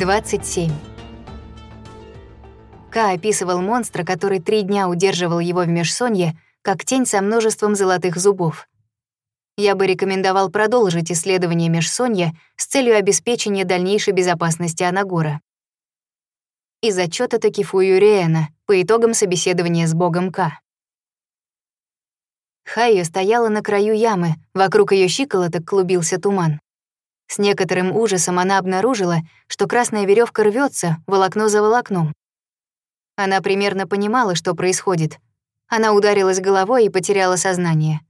27. Ка описывал монстра, который три дня удерживал его в межсонье, как тень со множеством золотых зубов. Я бы рекомендовал продолжить исследование межсонья с целью обеспечения дальнейшей безопасности Анагора. Из отчета Такифую Реэна по итогам собеседования с богом К. Хайо стояла на краю ямы, вокруг ее щиколоток клубился туман. С некоторым ужасом она обнаружила, что красная веревка рвется волокно за волокном. Она примерно понимала, что происходит. Она ударилась головой и потеряла сознание.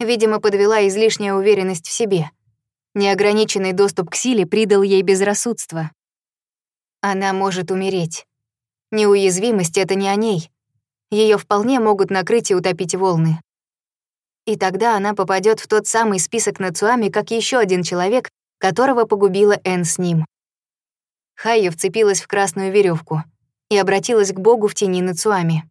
Видимо, подвела излишняя уверенность в себе. Неограниченный доступ к силе придал ей безрассудство. Она может умереть. Неуязвимость — это не о ней. Ее вполне могут накрыть и утопить волны. И тогда она попадет в тот самый список Нацуами, как еще один человек, которого погубила Энн с ним. Хайя вцепилась в красную веревку и обратилась к богу в тени Нацуами.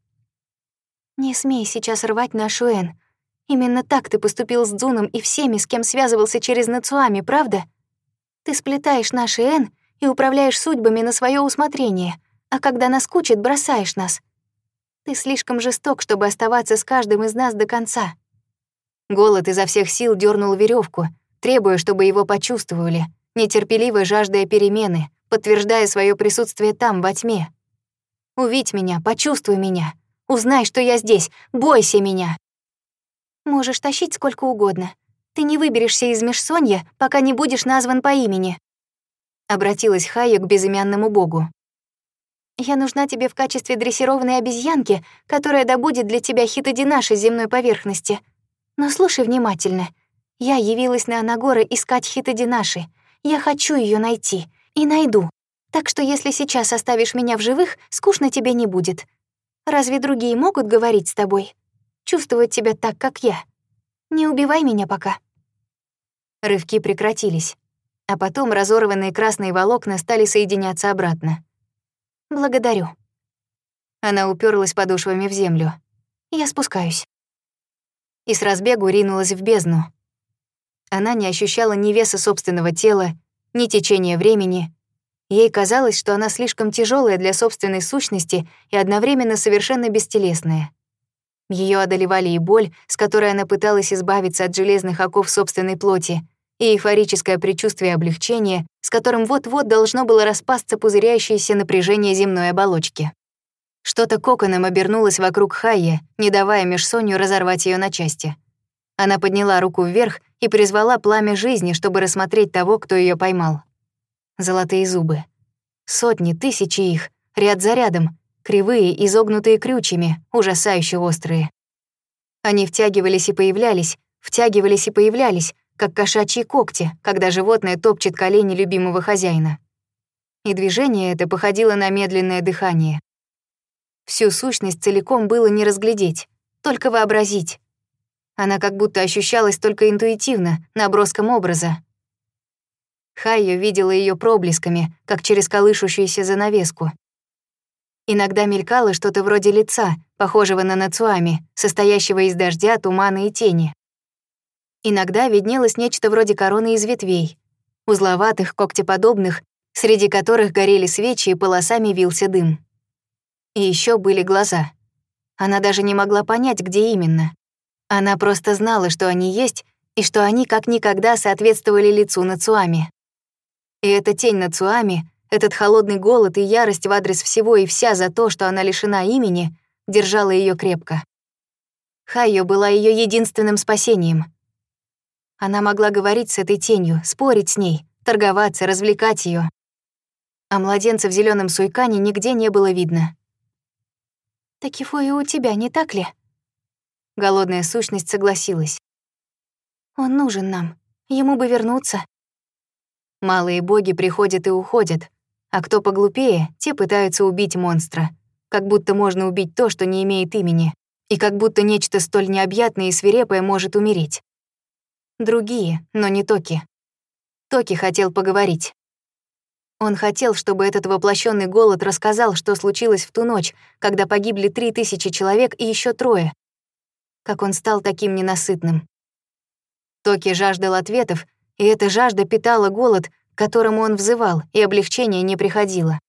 «Не смей сейчас рвать нашу Энн. Именно так ты поступил с Дзуном и всеми, с кем связывался через Нацуами, правда? Ты сплетаешь наши Энн и управляешь судьбами на свое усмотрение, а когда нас наскучит, бросаешь нас. Ты слишком жесток, чтобы оставаться с каждым из нас до конца». Голод изо всех сил дернул веревку, требуя, чтобы его почувствовали, нетерпеливо жаждая перемены, подтверждая свое присутствие там, во тьме. «Увидь меня, почувствуй меня, узнай, что я здесь, бойся меня!» «Можешь тащить сколько угодно. Ты не выберешься из межсонья, пока не будешь назван по имени», — обратилась Хая к безымянному богу. «Я нужна тебе в качестве дрессированной обезьянки, которая добудет для тебя хитодинаши земной поверхности. Но слушай внимательно я явилась на Анагоры искать Хитади наши. Я хочу ее найти. И найду. Так что если сейчас оставишь меня в живых, скучно тебе не будет. Разве другие могут говорить с тобой? Чувствовать тебя так, как я? Не убивай меня пока». Рывки прекратились, а потом разорванные красные волокна стали соединяться обратно. «Благодарю». Она уперлась подушвами в землю. «Я спускаюсь». И с разбегу ринулась в бездну, она не ощущала ни веса собственного тела, ни течения времени. Ей казалось, что она слишком тяжелая для собственной сущности и одновременно совершенно бестелесная. Ее одолевали и боль, с которой она пыталась избавиться от железных оков собственной плоти, и эйфорическое предчувствие облегчения, с которым вот-вот должно было распасться пузырящееся напряжение земной оболочки. Что-то коконом обернулось вокруг Хайя, не давая Межсонью разорвать ее на части — она подняла руку вверх и призвала пламя жизни, чтобы рассмотреть того, кто ее поймал. Золотые зубы. Сотни, тысячи их, ряд за рядом, кривые, изогнутые крючьями, ужасающе острые. Они втягивались и появлялись, втягивались и появлялись, как кошачьи когти, когда животное топчет колени любимого хозяина. И движение это походило на медленное дыхание. Всю сущность целиком было не разглядеть, только вообразить, она как будто ощущалась только интуитивно, наброском образа. Хайо видела ее проблесками, как через колышущуюся занавеску. Иногда мелькало что-то вроде лица, похожего на нацуами, состоящего из дождя, тумана и тени. Иногда виднелось нечто вроде короны из ветвей, узловатых, когтеподобных, среди которых горели свечи и полосами вился дым. И еще были глаза. Она даже не могла понять, где именно. Она просто знала, что они есть, и что они как никогда соответствовали лицу Нацуами. И эта тень Нацуами, этот холодный голод и ярость в адрес всего и вся за то, что она лишена имени, держала ее крепко. Хайо была ее единственным спасением. Она могла говорить с этой тенью, спорить с ней, торговаться, развлекать ее. А младенца в зеленом суйкане нигде не было видно. «Такифои у тебя, не так ли?» Голодная сущность согласилась. «Он нужен нам. Ему бы вернуться». Малые боги приходят и уходят, а кто поглупее, те пытаются убить монстра. Как будто можно убить то, что не имеет имени, и как будто нечто столь необъятное и свирепое может умереть. Другие, но не Токи. Токи хотел поговорить. Он хотел, чтобы этот воплощенный голод рассказал, что случилось в ту ночь, когда погибли три тысячи человек и еще трое, как он стал таким ненасытным. Токи жаждал ответов, и эта жажда питала голод, к которому он взывал, и облегчение не приходило.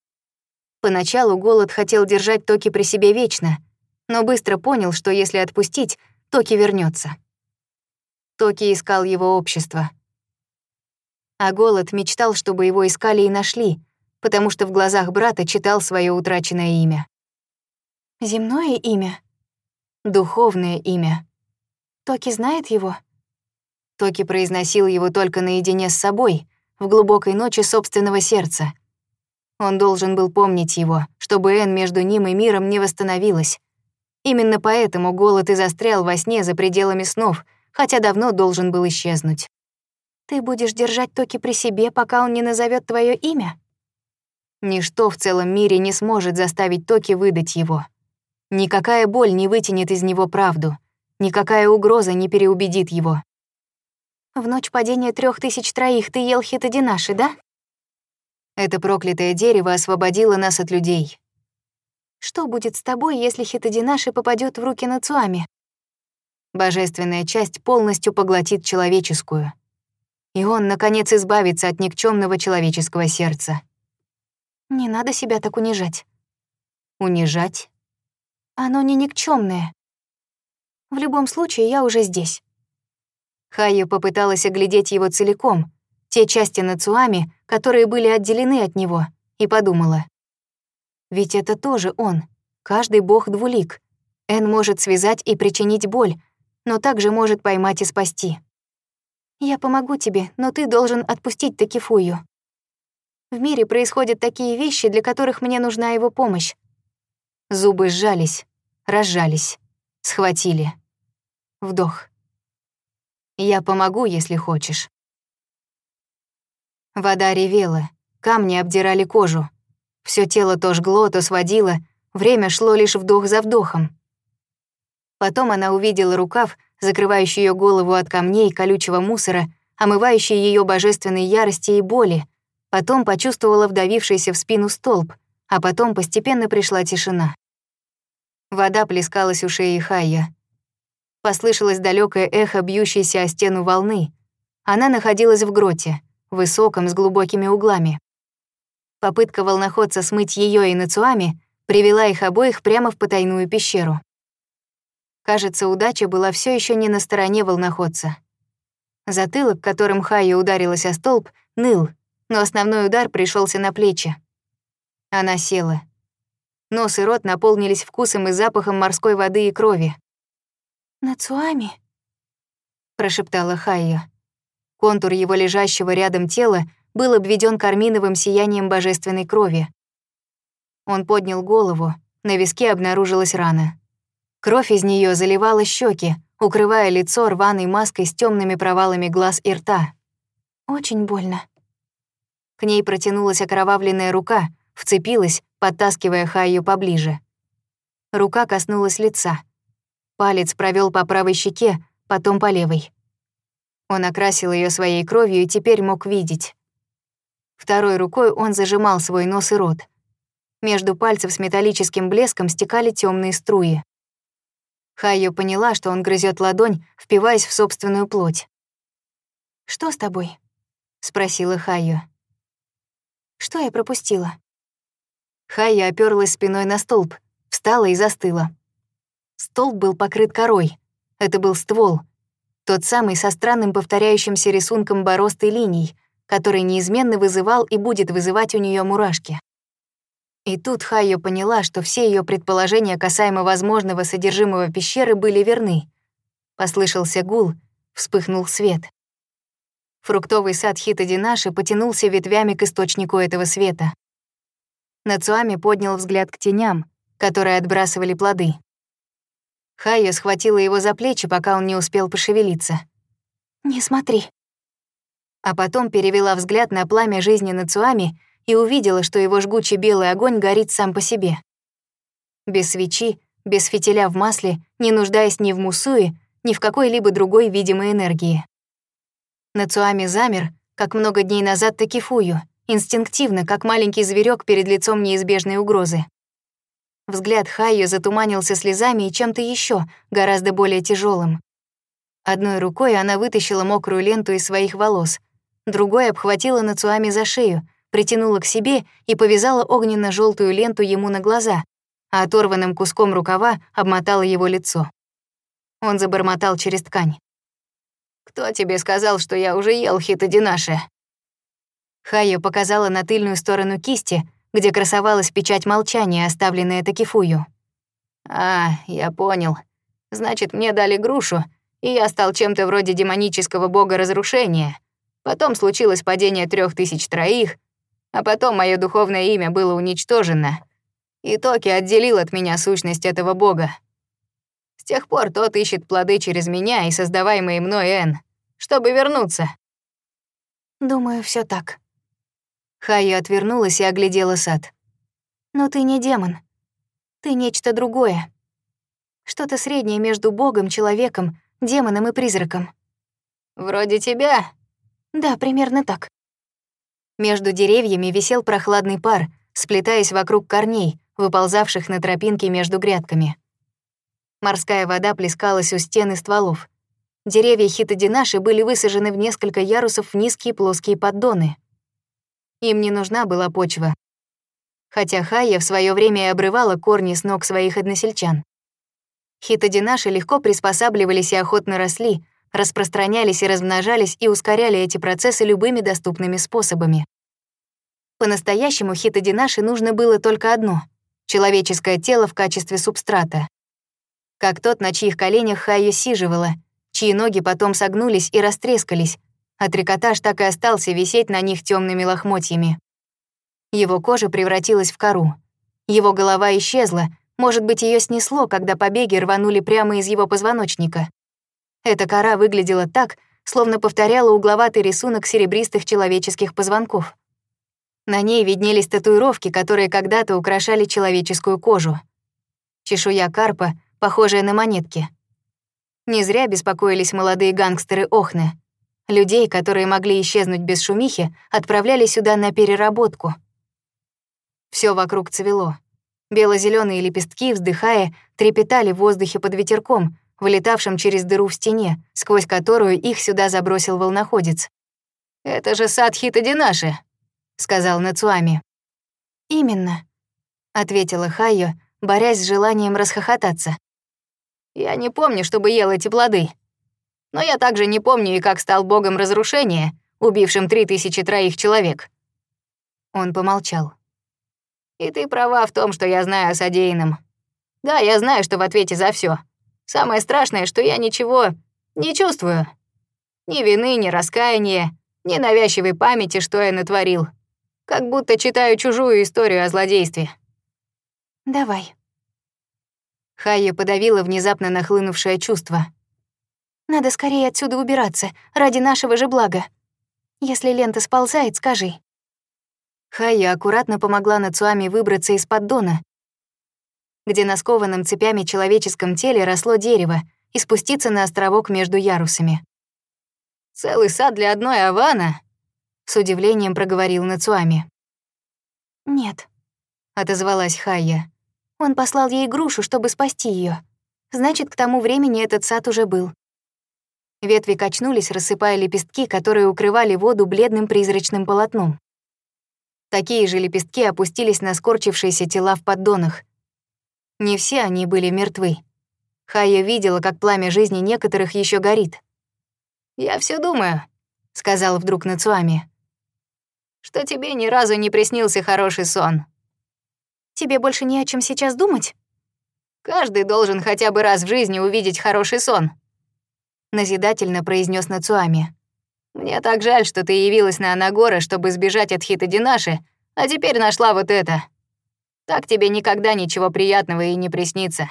Поначалу голод хотел держать Токи при себе вечно, но быстро понял, что если отпустить, Токи вернется. Токи искал его общество. А голод мечтал, чтобы его искали и нашли, потому что в глазах брата читал свое утраченное имя. «Земное имя?» Духовное имя. Токи знает его? Токи произносил его только наедине с собой, в глубокой ночи собственного сердца. Он должен был помнить его, чтобы Эн между ним и миром не восстановилась. Именно поэтому голод и застрял во сне за пределами снов, хотя давно должен был исчезнуть. «Ты будешь держать Токи при себе, пока он не назовет твое имя?» Ничто в целом мире не сможет заставить Токи выдать его. Никакая боль не вытянет из него правду, никакая угроза не переубедит его. «В ночь падения трех тысяч троих ты ел хитодинаши, да?» Это проклятое дерево освободило нас от людей. Что будет с тобой, если хитодинаши попадет в руки Нацуами? Божественная часть полностью поглотит человеческую. И он, наконец, избавится от никчемного человеческого сердца. Не надо себя так унижать. Унижать? Оно не никчемное. В любом случае, я уже здесь. Хаю попыталась оглядеть его целиком, те части Нацуами, которые были отделены от него, и подумала. Ведь это тоже он, каждый бог двулик. Эн может связать и причинить боль, но также может поймать и спасти. Я помогу тебе, но ты должен отпустить Такифую. В мире происходят такие вещи, для которых мне нужна его помощь. Зубы сжались, разжались, схватили. Вдох. Я помогу, если хочешь. Вода ревела, камни обдирали кожу. Все тело то жгло, то сводило, время шло лишь вдох за вдохом. Потом она увидела рукав, закрывающий ее голову от камней колючего мусора, омывающий ее божественной ярости и боли. Потом почувствовала вдавившийся в спину столб — а потом постепенно пришла тишина. Вода плескалась у шеи Хайя. Послышалось далекое эхо, бьющееся о стену волны. Она находилась в гроте, высоком, с глубокими углами. Попытка волноходца смыть ее и Нацуами привела их обоих прямо в потайную пещеру. Кажется, удача была все еще не на стороне волноходца. Затылок, которым Хайя ударилась о столб, ныл, но основной удар пришелся на плечи. Она села. Нос и рот наполнились вкусом и запахом морской воды и крови. «Нацуами?» — прошептала Хайо. Контур его лежащего рядом тела был обведен карминовым сиянием божественной крови. Он поднял голову, на виске обнаружилась рана. Кровь из нее заливала щеки, укрывая лицо рваной маской с темными провалами глаз и рта. «Очень больно». К ней протянулась окровавленная рука, вцепилась, подтаскивая Хаю поближе. Рука коснулась лица. Палец провел по правой щеке, потом по левой. Он окрасил ее своей кровью и теперь мог видеть. Второй рукой он зажимал свой нос и рот. Между пальцев с металлическим блеском стекали темные струи. Хайо поняла, что он грызет ладонь, впиваясь в собственную плоть. «Что с тобой?» — спросила Хайо. «Что я пропустила?» Хая оперлась спиной на столб, встала и застыла. Столб был покрыт корой. Это был ствол. Тот самый со странным повторяющимся рисунком борозд линий, который неизменно вызывал и будет вызывать у нее мурашки. И тут Хайо поняла, что все ее предположения касаемо возможного содержимого пещеры были верны. Послышался гул, вспыхнул свет. Фруктовый сад Хитодинаши потянулся ветвями к источнику этого света. Нацуами поднял взгляд к теням, которые отбрасывали плоды. Хайо схватила его за плечи, пока он не успел пошевелиться. «Не смотри». А потом перевела взгляд на пламя жизни Нацуами и увидела, что его жгучий белый огонь горит сам по себе. Без свечи, без фитиля в масле, не нуждаясь ни в мусуе, ни в какой-либо другой видимой энергии. Нацуами замер, как много дней назад Такифую, инстинктивно, как маленький зверек перед лицом неизбежной угрозы. Взгляд Хайо затуманился слезами и чем-то еще, гораздо более тяжелым. Одной рукой она вытащила мокрую ленту из своих волос, другой обхватила Нацуами за шею, притянула к себе и повязала огненно желтую ленту ему на глаза, а оторванным куском рукава обмотала его лицо. Он забормотал через ткань. «Кто тебе сказал, что я уже ел хитодинаше?» Хайо показала на тыльную сторону кисти, где красовалась печать молчания, оставленная Такифую. «А, я понял. Значит, мне дали грушу, и я стал чем-то вроде демонического бога разрушения. Потом случилось падение трех тысяч троих, а потом мое духовное имя было уничтожено. И Токи отделил от меня сущность этого бога. С тех пор тот ищет плоды через меня и создаваемые мной эн, чтобы вернуться. Думаю, все так. Хая отвернулась и оглядела сад. «Но ты не демон. Ты нечто другое. Что-то среднее между богом, человеком, демоном и призраком». «Вроде тебя?» «Да, примерно так». Между деревьями висел прохладный пар, сплетаясь вокруг корней, выползавших на тропинке между грядками. Морская вода плескалась у стен и стволов. Деревья хитодинаши были высажены в несколько ярусов в низкие плоские поддоны — им не нужна была почва. Хотя Хая в свое время и обрывала корни с ног своих односельчан. Хитодинаши легко приспосабливались и охотно росли, распространялись и размножались и ускоряли эти процессы любыми доступными способами. По-настоящему хитодинаши нужно было только одно — человеческое тело в качестве субстрата. Как тот, на чьих коленях Хайя сиживала, чьи ноги потом согнулись и растрескались, а Отрикотаж так и остался висеть на них темными лохмотьями. Его кожа превратилась в кору. Его голова исчезла, может быть, ее снесло, когда побеги рванули прямо из его позвоночника. Эта кора выглядела так, словно повторяла угловатый рисунок серебристых человеческих позвонков. На ней виднелись татуировки, которые когда-то украшали человеческую кожу. Чешуя карпа, похожая на монетки. Не зря беспокоились молодые гангстеры Охны. Людей, которые могли исчезнуть без шумихи, отправляли сюда на переработку. Все вокруг цвело. Бело-зеленые лепестки, вздыхая, трепетали в воздухе под ветерком, вылетавшим через дыру в стене, сквозь которую их сюда забросил волноходец. «Это же сад Хитодинаши», — сказал Нацуами. «Именно», — ответила Хайо, борясь с желанием расхохотаться. «Я не помню, чтобы ел эти плоды», но я также не помню и как стал богом разрушения, убившим три тысячи троих человек». Он помолчал. «И ты права в том, что я знаю о содеянном. Да, я знаю, что в ответе за все. Самое страшное, что я ничего не чувствую. Ни вины, ни раскаяния, ни навязчивой памяти, что я натворил. Как будто читаю чужую историю о злодействе». «Давай». Хая подавила внезапно нахлынувшее чувство — надо скорее отсюда убираться, ради нашего же блага. Если лента сползает, скажи». Хая аккуратно помогла Нацуами выбраться из поддона, где на скованном цепями человеческом теле росло дерево, и спуститься на островок между ярусами. «Целый сад для одной Авана?» — с удивлением проговорил Нацуами. «Нет», — отозвалась Хая. «Он послал ей грушу, чтобы спасти ее. Значит, к тому времени этот сад уже был. Ветви качнулись, рассыпая лепестки, которые укрывали воду бледным призрачным полотном. Такие же лепестки опустились на скорчившиеся тела в поддонах. Не все они были мертвы. Хая видела, как пламя жизни некоторых еще горит. «Я все думаю», — сказал вдруг Нацуами, «что тебе ни разу не приснился хороший сон». «Тебе больше не о чем сейчас думать?» «Каждый должен хотя бы раз в жизни увидеть хороший сон», назидательно произнес Нацуами. «Мне так жаль, что ты явилась на Анагора, чтобы сбежать от Хита Динаши, а теперь нашла вот это. Так тебе никогда ничего приятного и не приснится».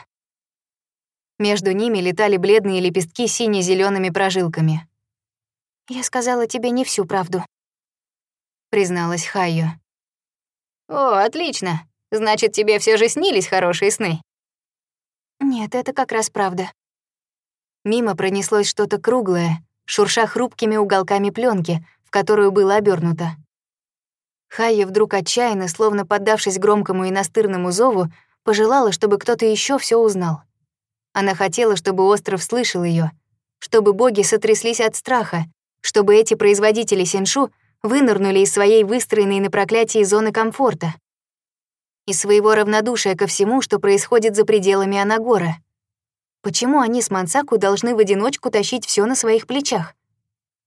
Между ними летали бледные лепестки сине зелеными прожилками. «Я сказала тебе не всю правду», — призналась Хайо. «О, отлично. Значит, тебе все же снились хорошие сны». «Нет, это как раз правда», Мимо пронеслось что-то круглое, шурша хрупкими уголками пленки, в которую было обернуто. Хайя вдруг отчаянно, словно поддавшись громкому и настырному зову, пожелала, чтобы кто-то еще все узнал. Она хотела, чтобы остров слышал ее, чтобы боги сотряслись от страха, чтобы эти производители сеншу вынырнули из своей выстроенной на проклятии зоны комфорта, из своего равнодушия ко всему, что происходит за пределами Анагора — Почему они с Мансаку должны в одиночку тащить все на своих плечах?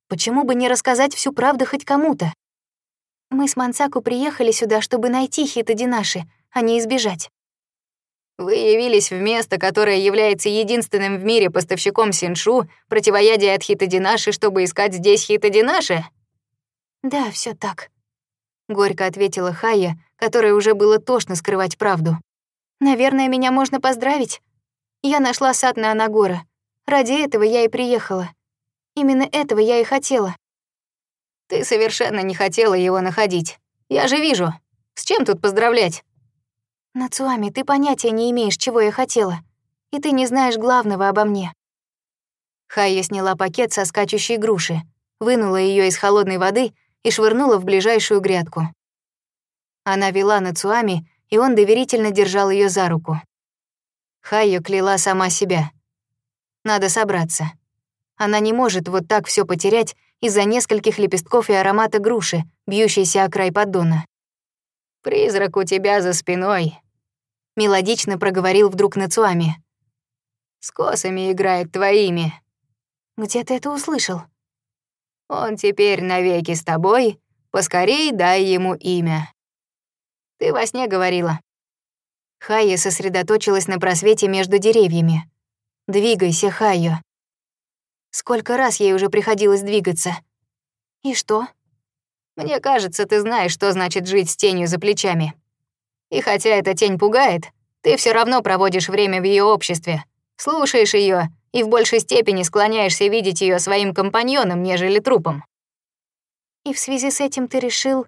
Почему бы не рассказать всю правду хоть кому-то? Мы с Мансаку приехали сюда, чтобы найти Хитодинаши, а не избежать. Вы явились в место, которое является единственным в мире поставщиком Синшу, противоядия от Хитодинаши, чтобы искать здесь Хитодинаши? Да, все так. Горько ответила Хая, которой уже было тошно скрывать правду. Наверное, меня можно поздравить. Я нашла сад на Анагора. Ради этого я и приехала. Именно этого я и хотела. Ты совершенно не хотела его находить. Я же вижу. С чем тут поздравлять? Нацуами, ты понятия не имеешь, чего я хотела. И ты не знаешь главного обо мне. Хайя сняла пакет со скачущей груши, вынула ее из холодной воды и швырнула в ближайшую грядку. Она вела Нацуами, и он доверительно держал ее за руку. Хайо кляла сама себя. Надо собраться. Она не может вот так все потерять из-за нескольких лепестков и аромата груши, бьющейся о край поддона. «Призрак у тебя за спиной», — мелодично проговорил вдруг Нацуами. «С косами играет твоими». «Где ты это услышал?» «Он теперь навеки с тобой, поскорей дай ему имя». «Ты во сне говорила, Хайя сосредоточилась на просвете между деревьями. «Двигайся, Хайо». Сколько раз ей уже приходилось двигаться. «И что?» «Мне кажется, ты знаешь, что значит жить с тенью за плечами. И хотя эта тень пугает, ты все равно проводишь время в ее обществе, слушаешь ее и в большей степени склоняешься видеть ее своим компаньоном, нежели трупом». «И в связи с этим ты решил...»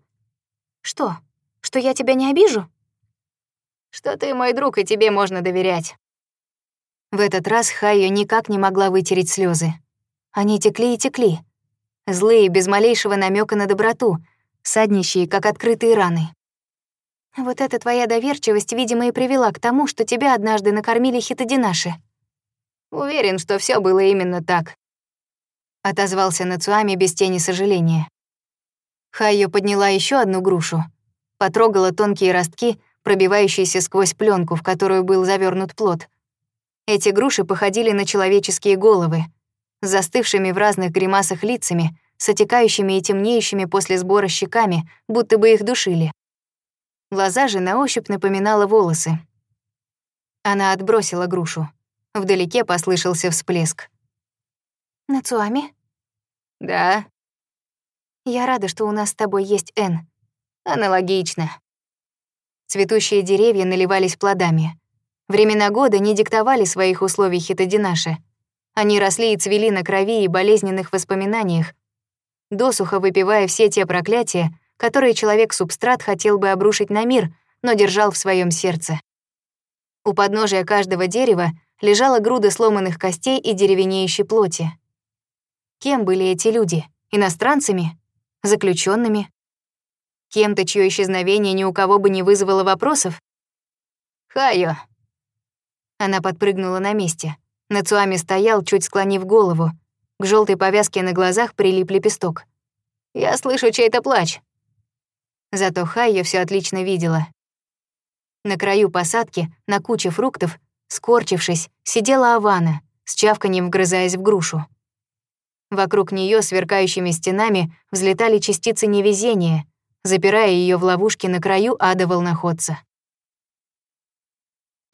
«Что? Что я тебя не обижу?» что ты мой друг, и тебе можно доверять». В этот раз Хайо никак не могла вытереть слезы. Они текли и текли. Злые, без малейшего намека на доброту, саднищие, как открытые раны. «Вот эта твоя доверчивость, видимо, и привела к тому, что тебя однажды накормили хитодинаши». «Уверен, что все было именно так», — отозвался Нацуами без тени сожаления. Хайо подняла еще одну грушу, потрогала тонкие ростки — пробивающийся сквозь пленку, в которую был завернут плод. Эти груши походили на человеческие головы, с застывшими в разных гримасах лицами, с отекающими и темнеющими после сбора щеками, будто бы их душили. Глаза же на ощупь напоминала волосы. Она отбросила грушу. Вдалеке послышался всплеск. «Нацуами?» «Да». «Я рада, что у нас с тобой есть Н. «Аналогично», Цветущие деревья наливались плодами. Времена года не диктовали своих условий хитодинаши. Они росли и цвели на крови и болезненных воспоминаниях, досуха выпивая все те проклятия, которые человек-субстрат хотел бы обрушить на мир, но держал в своем сердце. У подножия каждого дерева лежала груда сломанных костей и деревенеющей плоти. Кем были эти люди? Иностранцами? Заключенными? кем-то, чье исчезновение ни у кого бы не вызвало вопросов? «Хайо!» Она подпрыгнула на месте. Нацуами стоял, чуть склонив голову. К желтой повязке на глазах прилип лепесток. «Я слышу чей-то плач!» Зато Хайо все отлично видела. На краю посадки, на куче фруктов, скорчившись, сидела Авана, с чавканьем вгрызаясь в грушу. Вокруг нее сверкающими стенами взлетали частицы невезения, запирая ее в ловушке на краю ада волноходца.